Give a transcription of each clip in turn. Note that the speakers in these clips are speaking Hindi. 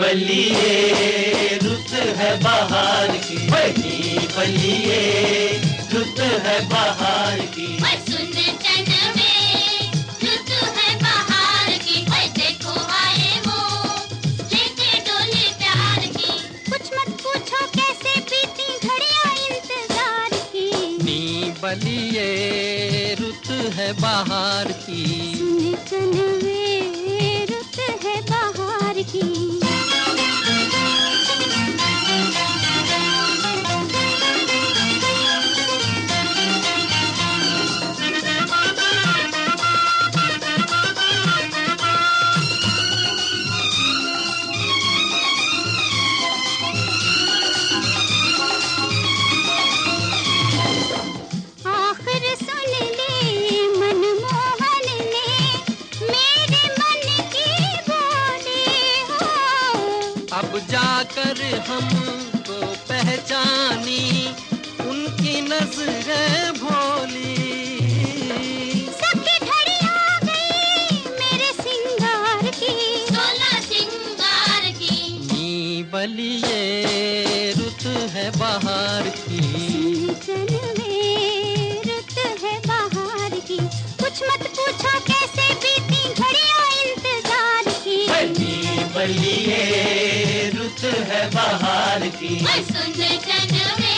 बलिए रुत है बाहर की बलिए रुत है बाहर की। सुन चन में रुत है बाहर की। देखो आए वो लेके डोली प्यार की। कुछ मत पूछो कैसे बीती घड़ियाँ इंतज़ार की। नी बलिए रुत है बाहर की। सुन चन अब जाकर हमको पहचानी उनकी नज़रें भोली। सबकी घड़ी आ गई मेरे सिंगार की। सोलह सिंगार की। बलिए रुत है बाहर की। चल में रुत है बाहर की। कुछ मत पूछो कैसे बीती घड़ियाँ इंतज़ार की। बलिए है बाहर की। सुन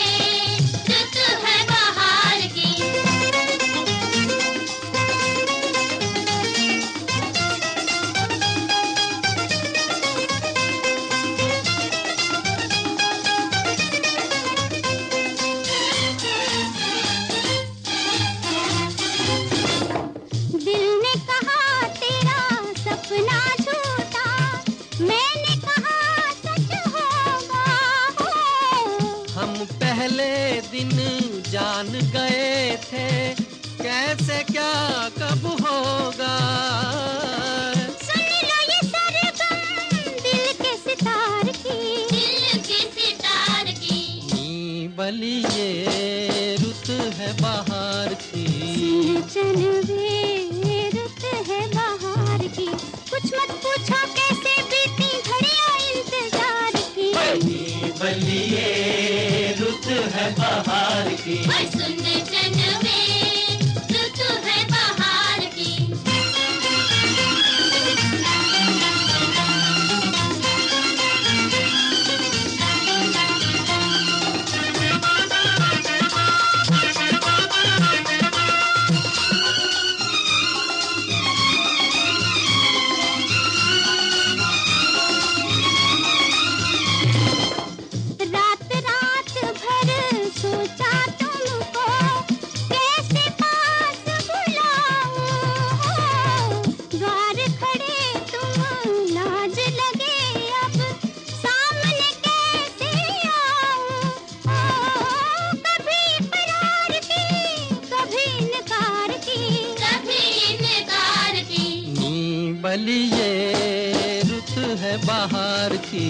पहले दिन जान गए थे कैसे क्या कब होगा। सुन ये सरगम दिल के सितार की। दिल के सितार की। नी बलिए रुत है बाहर की। चल वे रुत है बाहर की। है बाहर की। सुन चन बलिए रुत है बाहर की।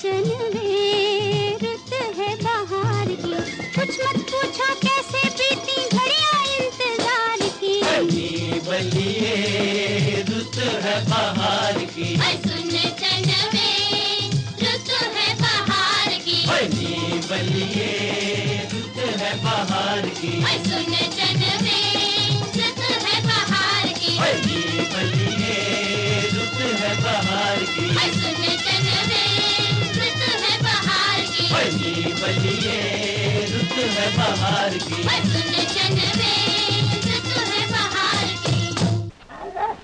चल वे रुत है बाहर की। कुछ मत पूछो कैसे बीती घड़ियाँ इंतज़ार की नी बलिए रुत है बाहर की सुन चन में रुत है बाहर की। नी बलिए रुत है बाहर की। सुन चन बलिए रुत है बाहर की।